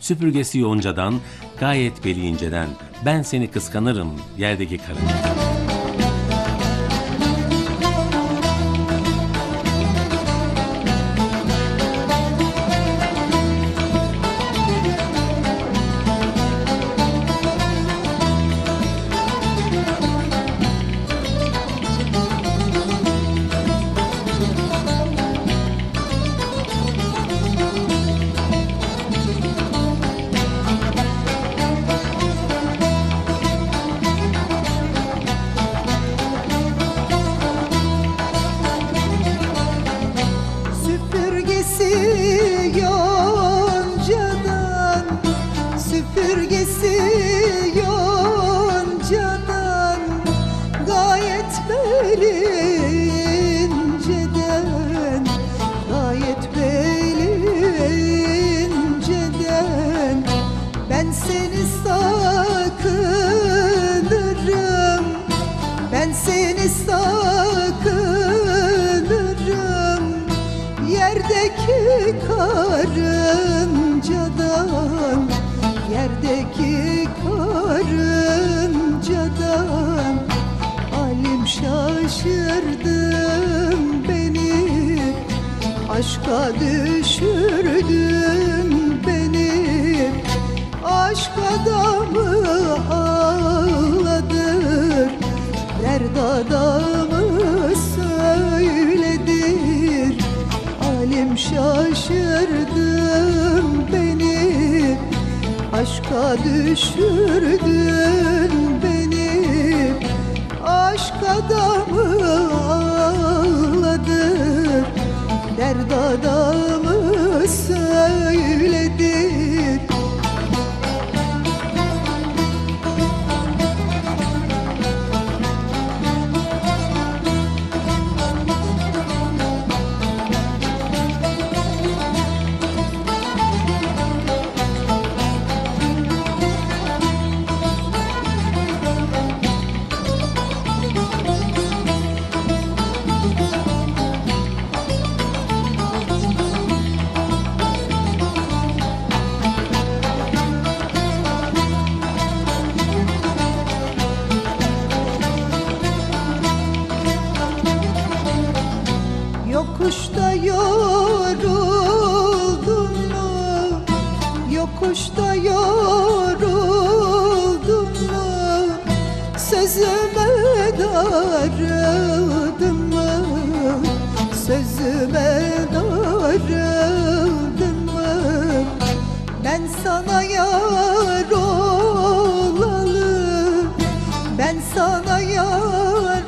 Süpürgesi yoncadan, gayet beli inceden, ben seni kıskanırım yerdeki karıncadan. Sakınırım. Yerdeki karıncadan Yerdeki karıncadan Alim şaşırdım beni. Aşka düşürdün Alim şaşırdım beni Aşka düşürdün beni. Aşk adamı darıldın mı? Sözüme darıldın mı? Ben sana yar Ben sana yar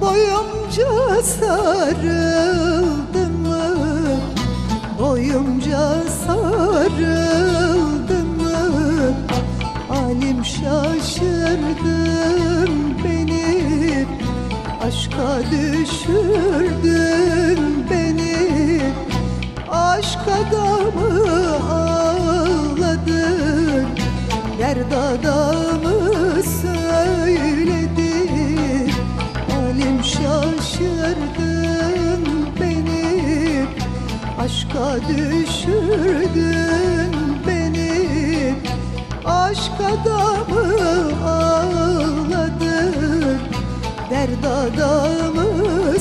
Boyumca sarıldın mı? Boyumca sarıldın mı? Alim şaşırdın beni Aşka düşürdün beni. Aşk adamı ağladın? Derd adamı söyledin? Alim şaşırdın beni. Aşka düşürdün beni. Aşk adamı Derd adamı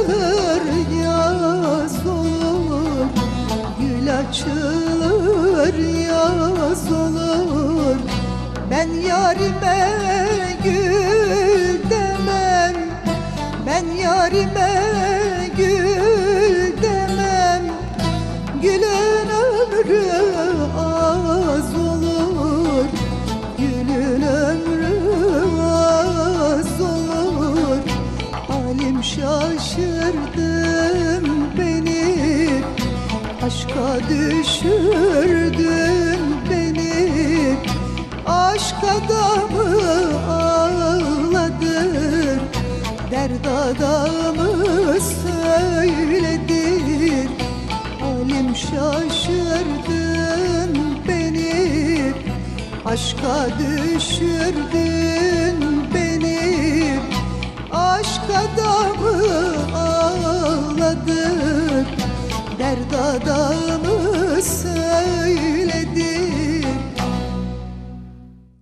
açılır yaz olur Gül açılır yaz olur. Ben yarime gül demem Ben yarime Aşka düşürdün beni. Aşka da mı ağladın? Derd adamı söyledir Halim şaşırdın beni. Aşka düşürdün ağladın Derd adamı söyle